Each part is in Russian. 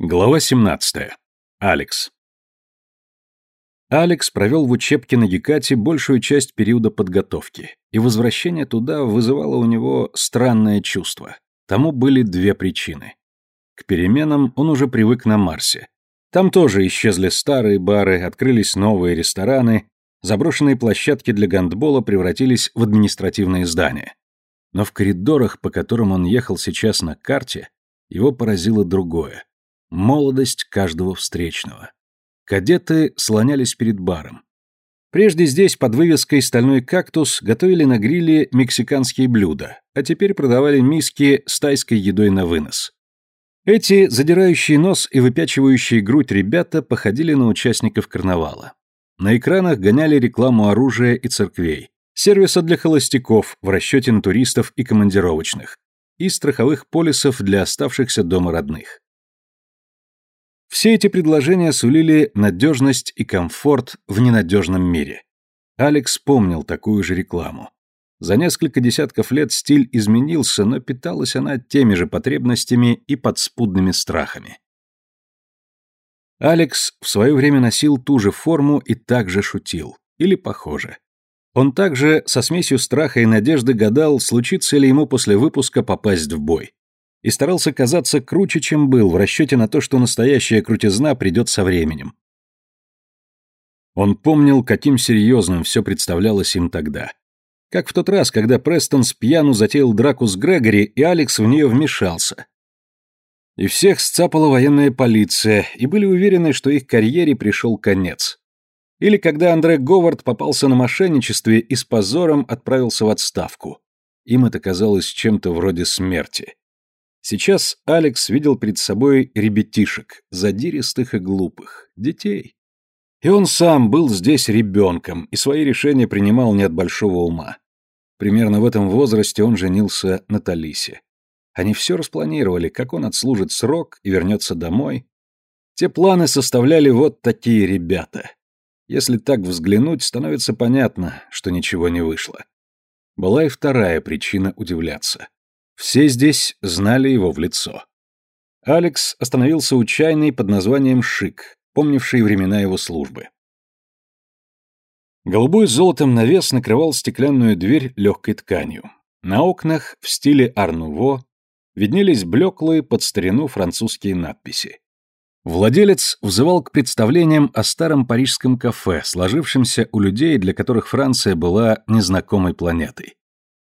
Глава 17. Алекс. Алекс провел в учебке на Гекате большую часть периода подготовки, и возвращение туда вызывало у него странное чувство. Тому были две причины. К переменам он уже привык на Марсе. Там тоже исчезли старые бары, открылись новые рестораны, заброшенные площадки для гандбола превратились в административные здания. Но в коридорах, по которым он ехал сейчас на карте, его поразило другое молодость каждого встречного. Кадеты слонялись перед баром. Прежде здесь под вывеской «Стальной кактус» готовили на гриле мексиканские блюда, а теперь продавали миски с тайской едой на вынос. Эти задирающие нос и выпячивающие грудь ребята походили на участников карнавала. На экранах гоняли рекламу оружия и церквей, сервиса для холостяков в расчете на туристов и командировочных, и страховых полисов для оставшихся дома родных. Все эти предложения сулили надежность и комфорт в ненадежном мире. Алекс помнил такую же рекламу. За несколько десятков лет стиль изменился, но питалась она теми же потребностями и подспудными страхами. Алекс в свое время носил ту же форму и также шутил. Или похоже. Он также со смесью страха и надежды гадал, случится ли ему после выпуска попасть в бой и старался казаться круче, чем был, в расчете на то, что настоящая крутизна придет со временем. Он помнил, каким серьезным все представлялось им тогда. Как в тот раз, когда Престон с пьяну затеял драку с Грегори, и Алекс в нее вмешался. И всех сцапала военная полиция, и были уверены, что их карьере пришел конец. Или когда Андре Говард попался на мошенничестве и с позором отправился в отставку. Им это казалось чем-то вроде смерти. Сейчас Алекс видел перед собой ребятишек, задиристых и глупых, детей. И он сам был здесь ребенком, и свои решения принимал не от большого ума. Примерно в этом возрасте он женился на Талисе. Они все распланировали, как он отслужит срок и вернется домой. Те планы составляли вот такие ребята. Если так взглянуть, становится понятно, что ничего не вышло. Была и вторая причина удивляться. Все здесь знали его в лицо. Алекс остановился у чайной под названием «Шик», помнившей времена его службы. Голубой с золотом навес накрывал стеклянную дверь легкой тканью. На окнах в стиле Арнуво виднелись блеклые под старину французские надписи. Владелец взывал к представлениям о старом парижском кафе, сложившемся у людей, для которых Франция была незнакомой планетой.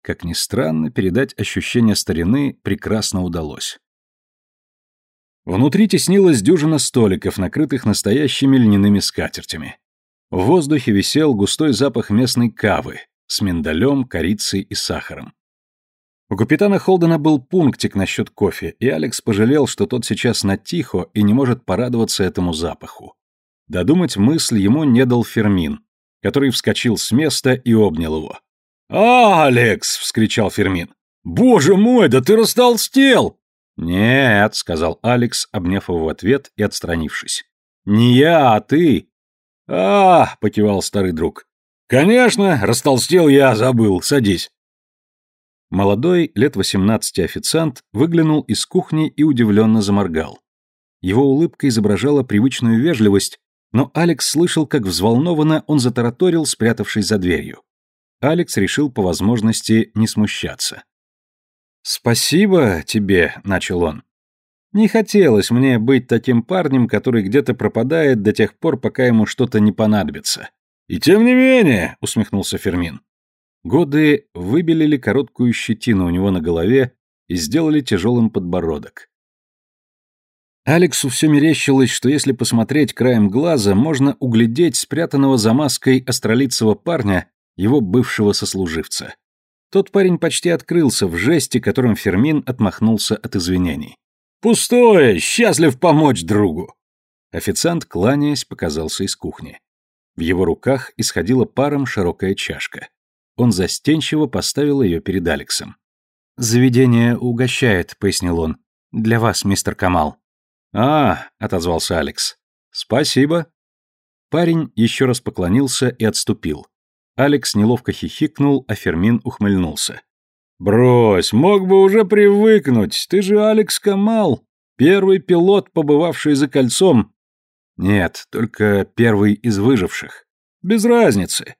Как ни странно, передать ощущение старины прекрасно удалось. Внутри теснилась дюжина столиков, накрытых настоящими льняными скатертями. В воздухе висел густой запах местной кавы с миндалем, корицей и сахаром. У капитана Холдена был пунктик насчет кофе, и Алекс пожалел, что тот сейчас на тихо и не может порадоваться этому запаху. Додумать мысль ему не дал Фермин, который вскочил с места и обнял его. «Алекс!» — вскричал Фермин. «Боже мой, да ты растолстел!» «Нет», — сказал Алекс, обняв его в ответ и отстранившись. «Не я, а ты!» «А!» — покивал старый друг. «Конечно, растолстел я, забыл. Садись». Молодой, лет восемнадцати официант выглянул из кухни и удивленно заморгал. Его улыбка изображала привычную вежливость, но Алекс слышал, как взволнованно он затараторил, спрятавшись за дверью. Алекс решил по возможности не смущаться. «Спасибо тебе», — начал он. «Не хотелось мне быть таким парнем, который где-то пропадает до тех пор, пока ему что-то не понадобится». «И тем не менее», — усмехнулся Фермин. Годы выбелили короткую щетину у него на голове и сделали тяжелым подбородок. Алексу все мерещилось, что если посмотреть краем глаза, можно углядеть спрятанного за маской астролицего парня, его бывшего сослуживца. Тот парень почти открылся в жесте, которым Фермин отмахнулся от извинений. «Пустое! Счастлив помочь другу!» Официант, кланяясь, показался из кухни. В его руках исходила паром широкая чашка. Он застенчиво поставил ее перед Алексом. «Заведение угощает», — пояснил он. «Для вас, мистер Камал». «А», — отозвался Алекс. «Спасибо». Парень еще раз поклонился и отступил. Алекс неловко хихикнул, а Фермин ухмыльнулся. «Брось, мог бы уже привыкнуть, ты же Алекс Камал. Первый пилот, побывавший за кольцом. Нет, только первый из выживших. Без разницы.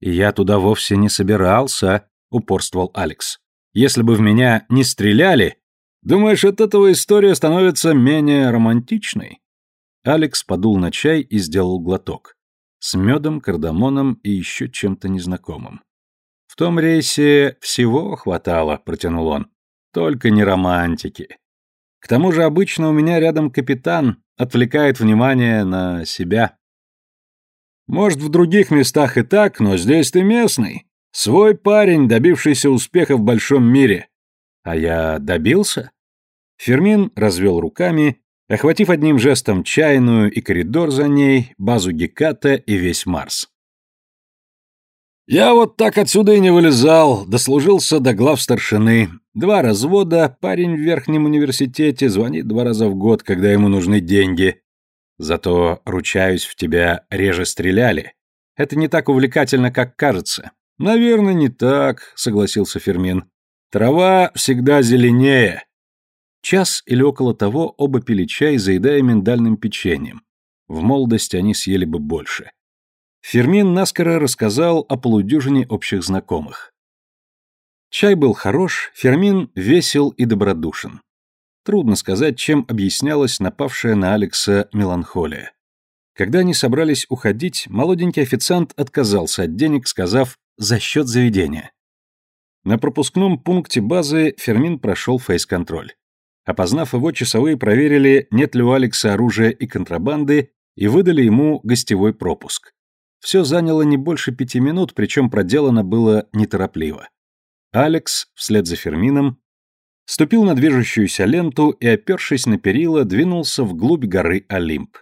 Я туда вовсе не собирался, упорствовал Алекс. Если бы в меня не стреляли... Думаешь, от этого история становится менее романтичной? Алекс подул на чай и сделал глоток. С медом, кардамоном и еще чем-то незнакомым. В том рейсе всего хватало, протянул он. Только не романтики. К тому же обычно у меня рядом капитан отвлекает внимание на себя. Может, в других местах и так, но здесь ты местный. Свой парень, добившийся успеха в большом мире. А я добился? Фермин развел руками, охватив одним жестом чайную и коридор за ней, базу Геката и весь Марс. Я вот так отсюда и не вылезал, дослужился до глав старшины. Два развода, парень в верхнем университете звонит два раза в год, когда ему нужны деньги. Зато, ручаюсь, в тебя реже стреляли. Это не так увлекательно, как кажется. Наверное, не так, согласился Фермин. Трава всегда зеленее. Час или около того оба пили чай, заедая миндальным печеньем. В молодости они съели бы больше. Фермин наскоро рассказал о полудюжине общих знакомых. Чай был хорош, Фермин весел и добродушен. Трудно сказать, чем объяснялась напавшая на Алекса меланхолия. Когда они собрались уходить, молоденький официант отказался от денег, сказав «за счет заведения». На пропускном пункте базы Фермин прошел фейс-контроль. Опознав его, часовые проверили, нет ли у Алекса оружия и контрабанды, и выдали ему гостевой пропуск. Все заняло не больше пяти минут, причем проделано было неторопливо. Алекс, вслед за Фермином, ступил на движущуюся ленту и, опершись на перила, двинулся вглубь горы Олимп.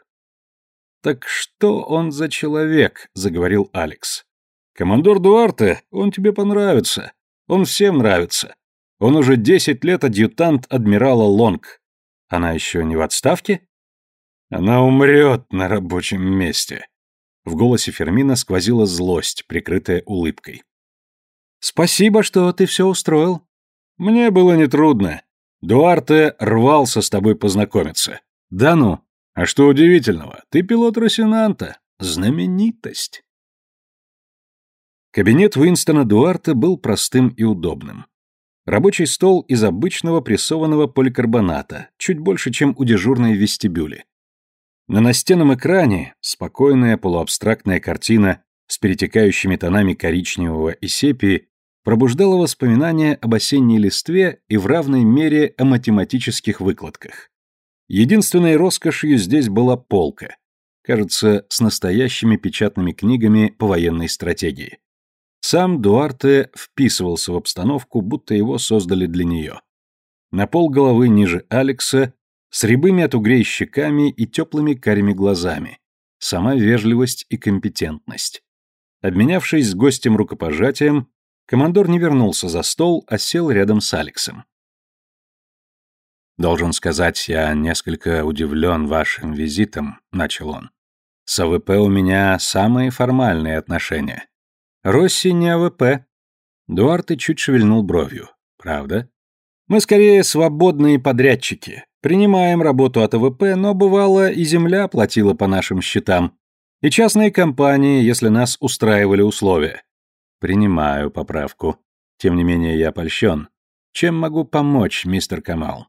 «Так что он за человек?» — заговорил Алекс. «Командор Дуарте, он тебе понравится. Он всем нравится. Он уже десять лет адъютант адмирала Лонг. Она еще не в отставке?» «Она умрет на рабочем месте», в голосе Фермина сквозила злость, прикрытая улыбкой. «Спасибо, что ты все устроил». «Мне было нетрудно. Дуарте рвался с тобой познакомиться». «Да ну? А что удивительного? Ты пилот Росинанта. Знаменитость». Кабинет Уинстона Дуарте был простым и удобным. Рабочий стол из обычного прессованного поликарбоната, чуть больше, чем у дежурной в вестибюле. На настенном экране спокойная полуабстрактная картина с перетекающими тонами коричневого и сепии пробуждала воспоминания об осенней листве и в равной мере о математических выкладках. Единственной роскошью здесь была полка, кажется, с настоящими печатными книгами по военной стратегии. Сам Дуарте вписывался в обстановку, будто его создали для нее. На пол головы ниже Алекса с рябыми от угрей щеками и теплыми карими глазами. Сама вежливость и компетентность. Обменявшись с гостем рукопожатием, командор не вернулся за стол, а сел рядом с Алексом. «Должен сказать, я несколько удивлен вашим визитом», — начал он. «С АВП у меня самые формальные отношения. Росси не АВП». Дуарте чуть шевельнул бровью. «Правда?» «Мы скорее свободные подрядчики. Принимаем работу от АВП, но бывало и земля платила по нашим счетам. И частные компании, если нас устраивали условия. Принимаю поправку. Тем не менее, я польщен. Чем могу помочь, мистер Камал?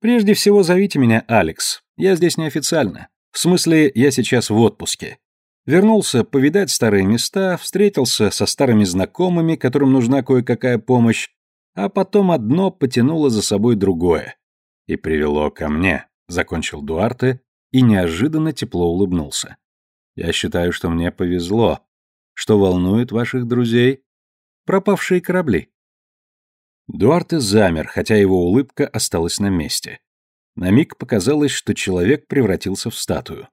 Прежде всего, зовите меня Алекс. Я здесь неофициально. В смысле, я сейчас в отпуске. Вернулся повидать старые места, встретился со старыми знакомыми, которым нужна кое-какая помощь, а потом одно потянуло за собой другое и привело ко мне», — закончил Дуарте и неожиданно тепло улыбнулся. «Я считаю, что мне повезло. Что волнует ваших друзей? Пропавшие корабли». Дуарте замер, хотя его улыбка осталась на месте. На миг показалось, что человек превратился в статую.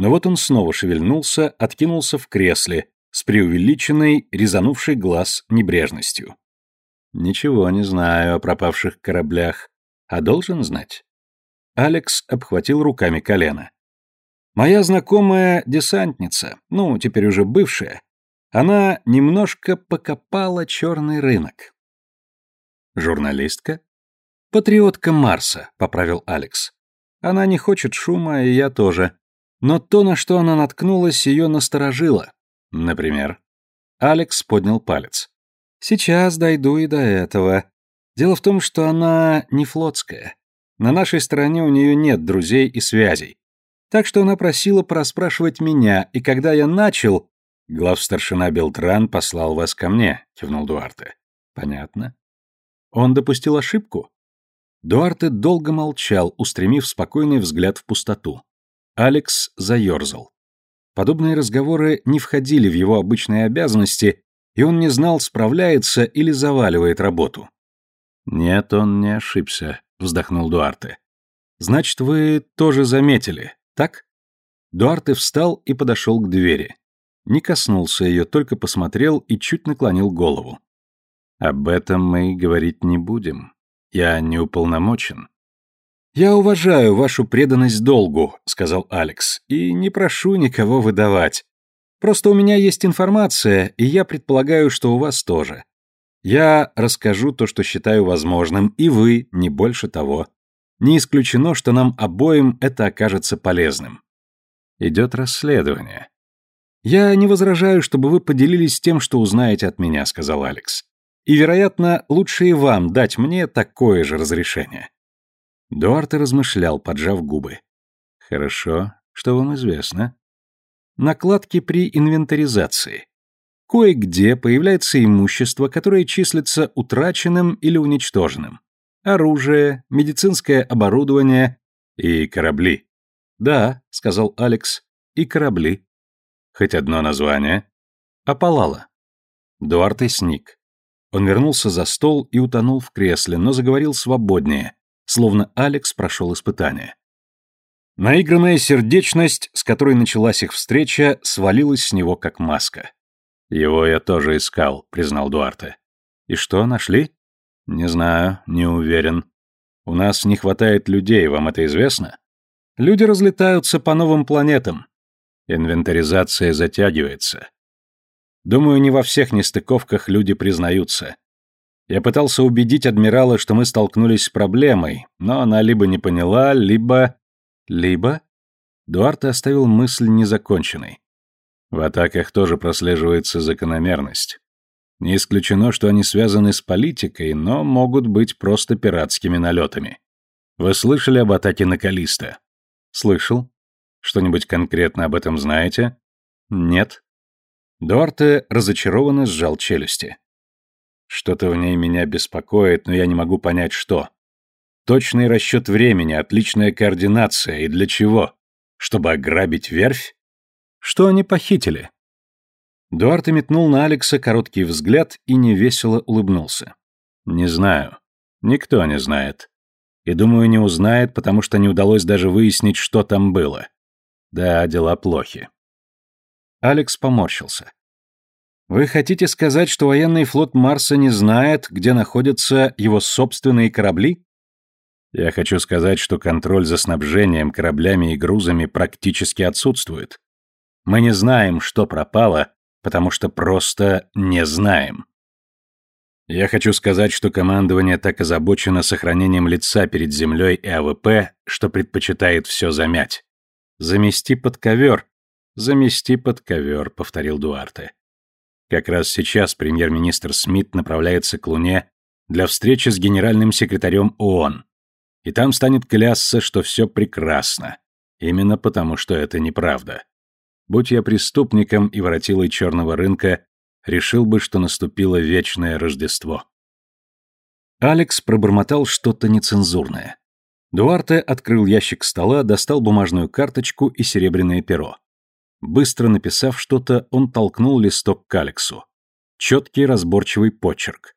Но вот он снова шевельнулся, откинулся в кресле, с преувеличенной, резанувшей глаз небрежностью. «Ничего не знаю о пропавших кораблях а должен знать. Алекс обхватил руками колено. Моя знакомая десантница, ну, теперь уже бывшая, она немножко покопала черный рынок. Журналистка? Патриотка Марса, поправил Алекс. Она не хочет шума, и я тоже. Но то, на что она наткнулась, ее насторожило. Например? Алекс поднял палец. Сейчас дойду и до этого. Дело в том, что она не флотская. На нашей стороне у нее нет друзей и связей. Так что она просила проспрашивать меня, и когда я начал... Главстаршина Белтран послал вас ко мне, кивнул Дуарте. Понятно. Он допустил ошибку? Дуарте долго молчал, устремив спокойный взгляд в пустоту. Алекс заерзал. Подобные разговоры не входили в его обычные обязанности, и он не знал, справляется или заваливает работу. «Нет, он не ошибся», — вздохнул Дуарте. «Значит, вы тоже заметили, так?» Дуарте встал и подошел к двери. Не коснулся ее, только посмотрел и чуть наклонил голову. «Об этом мы говорить не будем. Я не уполномочен. «Я уважаю вашу преданность долгу», — сказал Алекс, — «и не прошу никого выдавать. Просто у меня есть информация, и я предполагаю, что у вас тоже. Я расскажу то, что считаю возможным, и вы, не больше того. Не исключено, что нам обоим это окажется полезным. Идет расследование. Я не возражаю, чтобы вы поделились тем, что узнаете от меня, сказал Алекс. И, вероятно, лучше и вам дать мне такое же разрешение. Дуарте размышлял, поджав губы. «Хорошо. Что вам известно?» Накладки при инвентаризации. Кое-где появляется имущество, которое числится утраченным или уничтоженным. Оружие, медицинское оборудование и корабли. «Да», — сказал Алекс, — «и корабли». Хоть одно название. Апалала. Дуарте сник. Он вернулся за стол и утонул в кресле, но заговорил свободнее, словно Алекс прошел испытание. Наигранная сердечность, с которой началась их встреча, свалилась с него как маска. «Его я тоже искал», — признал Дуарте. «И что, нашли?» «Не знаю, не уверен. У нас не хватает людей, вам это известно?» «Люди разлетаются по новым планетам. Инвентаризация затягивается. Думаю, не во всех нестыковках люди признаются. Я пытался убедить адмирала, что мы столкнулись с проблемой, но она либо не поняла, либо... Либо... Дуарте оставил мысль незаконченной. В атаках тоже прослеживается закономерность. Не исключено, что они связаны с политикой, но могут быть просто пиратскими налетами. Вы слышали об атаке на Калиста? Слышал. Что-нибудь конкретно об этом знаете? Нет. Дуарте разочарованно сжал челюсти. Что-то в ней меня беспокоит, но я не могу понять, что. Точный расчет времени, отличная координация. И для чего? Чтобы ограбить верфь? Что они похитили? Дуарте метнул на Алекса короткий взгляд и невесело улыбнулся. Не знаю. Никто не знает. И думаю, не узнает, потому что не удалось даже выяснить, что там было. Да, дела плохи. Алекс поморщился. Вы хотите сказать, что военный флот Марса не знает, где находятся его собственные корабли? Я хочу сказать, что контроль за снабжением кораблями и грузами практически отсутствует. Мы не знаем, что пропало, потому что просто не знаем. Я хочу сказать, что командование так озабочено сохранением лица перед землей и АВП, что предпочитает все замять. Замести под ковер. Замести под ковер, повторил Дуарте. Как раз сейчас премьер-министр Смит направляется к Луне для встречи с генеральным секретарем ООН. И там станет клясться, что все прекрасно. Именно потому, что это неправда. Будь я преступником и воротилой черного рынка, решил бы, что наступило вечное Рождество. Алекс пробормотал что-то нецензурное. Дуарте открыл ящик стола, достал бумажную карточку и серебряное перо. Быстро написав что-то, он толкнул листок к Алексу. Четкий разборчивый почерк.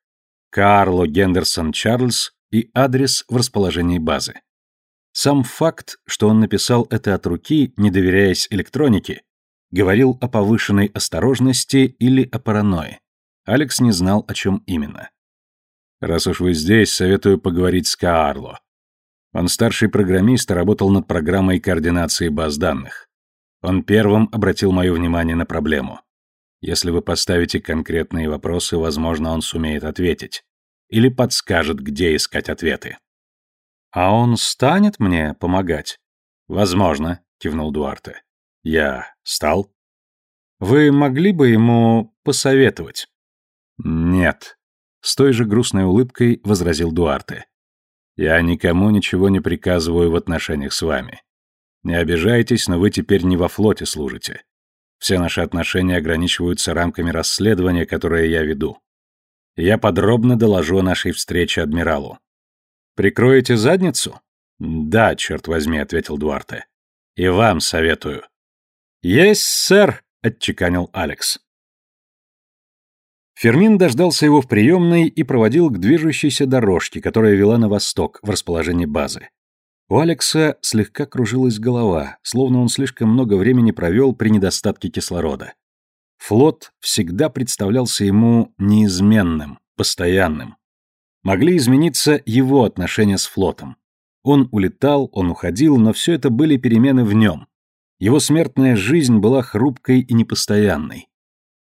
Карло Гендерсон Чарльз и адрес в расположении базы. Сам факт, что он написал это от руки, не доверяясь электронике, говорил о повышенной осторожности или о паранойи. Алекс не знал, о чем именно. «Раз уж вы здесь, советую поговорить с Каарло. Он старший программист и работал над программой координации баз данных. Он первым обратил мое внимание на проблему. Если вы поставите конкретные вопросы, возможно, он сумеет ответить. Или подскажет, где искать ответы. А он станет мне помогать? Возможно, кивнул Дуарте. Я стал. Вы могли бы ему посоветовать? Нет, с той же грустной улыбкой возразил Дуарте. Я никому ничего не приказываю в отношениях с вами. Не обижайтесь, но вы теперь не во флоте служите. Все наши отношения ограничиваются рамками расследования, которое я веду. Я подробно доложу о нашей встрече адмиралу. Прикроете задницу? Да, черт возьми, ответил Дуарте. И вам советую. Есть, сэр, отчеканил Алекс. Фермин дождался его в приемной и проводил к движущейся дорожке, которая вела на восток, в расположение базы. У Алекса слегка кружилась голова, словно он слишком много времени провел при недостатке кислорода. Флот всегда представлялся ему неизменным, постоянным. Могли измениться его отношения с флотом. Он улетал, он уходил, но все это были перемены в нем. Его смертная жизнь была хрупкой и непостоянной.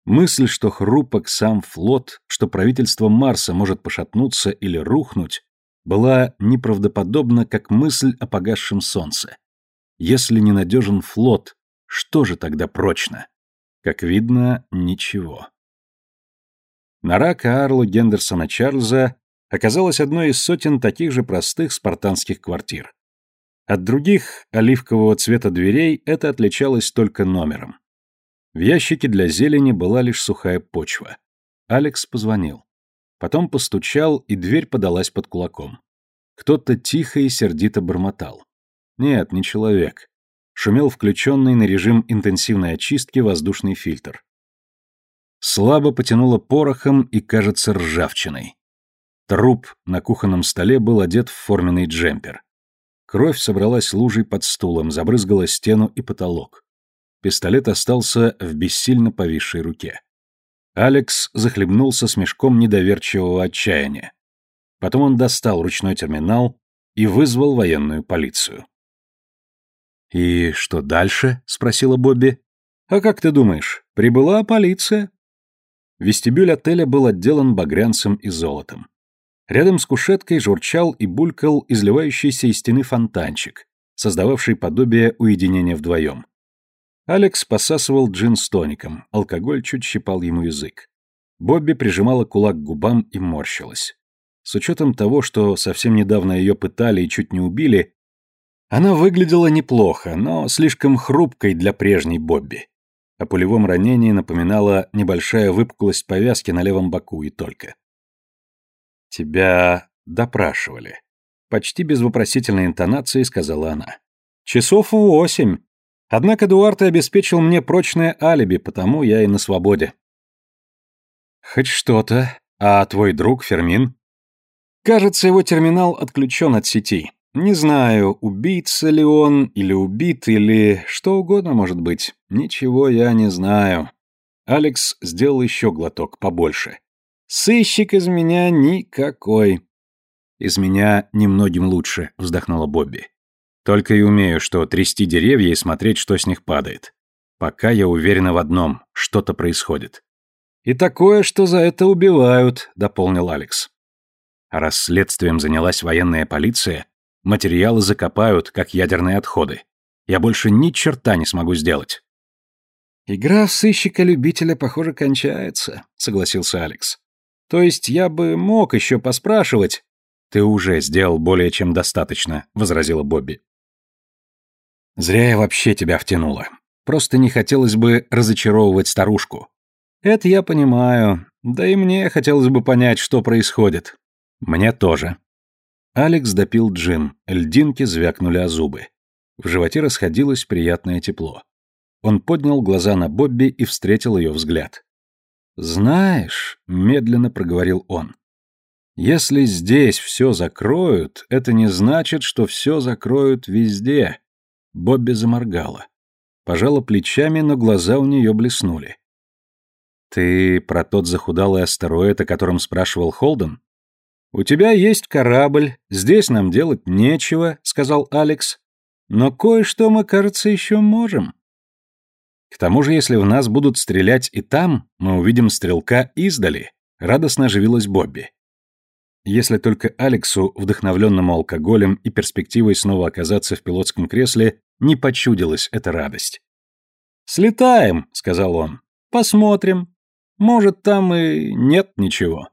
Мысль, что хрупок сам флот, что правительство Марса может пошатнуться или рухнуть, была неправдоподобна, как мысль о погасшем солнце. Если ненадежен флот, что же тогда прочно? Как видно, ничего. Нора Каарла Гендерсона Чарльза оказалась одной из сотен таких же простых спартанских квартир. От других оливкового цвета дверей это отличалось только номером. В ящике для зелени была лишь сухая почва. Алекс позвонил. Потом постучал, и дверь подалась под кулаком. Кто-то тихо и сердито бормотал. Нет, не человек шумел включенный на режим интенсивной очистки воздушный фильтр. Слабо потянуло порохом и, кажется, ржавчиной. Труп на кухонном столе был одет в форменный джемпер. Кровь собралась лужей под стулом, забрызгала стену и потолок. Пистолет остался в бессильно повисшей руке. Алекс захлебнулся с мешком недоверчивого отчаяния. Потом он достал ручной терминал и вызвал военную полицию. «И что дальше?» — спросила Бобби. «А как ты думаешь, прибыла полиция?» Вестибюль отеля был отделан багрянцем и золотом. Рядом с кушеткой журчал и булькал изливающийся из стены фонтанчик, создававший подобие уединения вдвоем. Алекс посасывал джин с тоником, алкоголь чуть щипал ему язык. Бобби прижимала кулак к губам и морщилась. С учетом того, что совсем недавно ее пытали и чуть не убили, она выглядела неплохо, но слишком хрупкой для прежней Бобби. О пулевом ранении напоминала небольшая выпуклость повязки на левом боку и только. «Тебя допрашивали», — почти без вопросительной интонации сказала она. «Часов восемь. Однако Дуарте обеспечил мне прочное алиби, потому я и на свободе». «Хоть что-то. А твой друг Фермин?» «Кажется, его терминал отключен от сети. Не знаю, убийца ли он, или убит, или что угодно может быть. Ничего я не знаю. Алекс сделал еще глоток побольше. Сыщик из меня никакой. Из меня немногим лучше, вздохнула Бобби. Только и умею, что трясти деревья и смотреть, что с них падает. Пока я уверена в одном, что-то происходит. И такое, что за это убивают, дополнил Алекс. А расследствием занялась военная полиция, Материалы закопают, как ядерные отходы. Я больше ни черта не смогу сделать. Игра в сыщика-любителя, похоже, кончается, согласился Алекс. То есть я бы мог еще поспрашивать. Ты уже сделал более чем достаточно, возразила Бобби. Зря я вообще тебя втянула. Просто не хотелось бы разочаровывать старушку. Это я понимаю. Да и мне хотелось бы понять, что происходит. Мне тоже. Алекс допил джин, льдинки звякнули о зубы. В животе расходилось приятное тепло. Он поднял глаза на Бобби и встретил ее взгляд. «Знаешь», — медленно проговорил он, — «если здесь все закроют, это не значит, что все закроют везде». Бобби заморгала. Пожала плечами, но глаза у нее блеснули. «Ты про тот захудалый астероид, о котором спрашивал Холден?» «У тебя есть корабль, здесь нам делать нечего», — сказал Алекс. «Но кое-что мы, кажется, еще можем». «К тому же, если в нас будут стрелять и там, мы увидим стрелка издали», — радостно оживилась Бобби. Если только Алексу, вдохновленному алкоголем и перспективой снова оказаться в пилотском кресле, не почудилась эта радость. «Слетаем», — сказал он. «Посмотрим. Может, там и нет ничего».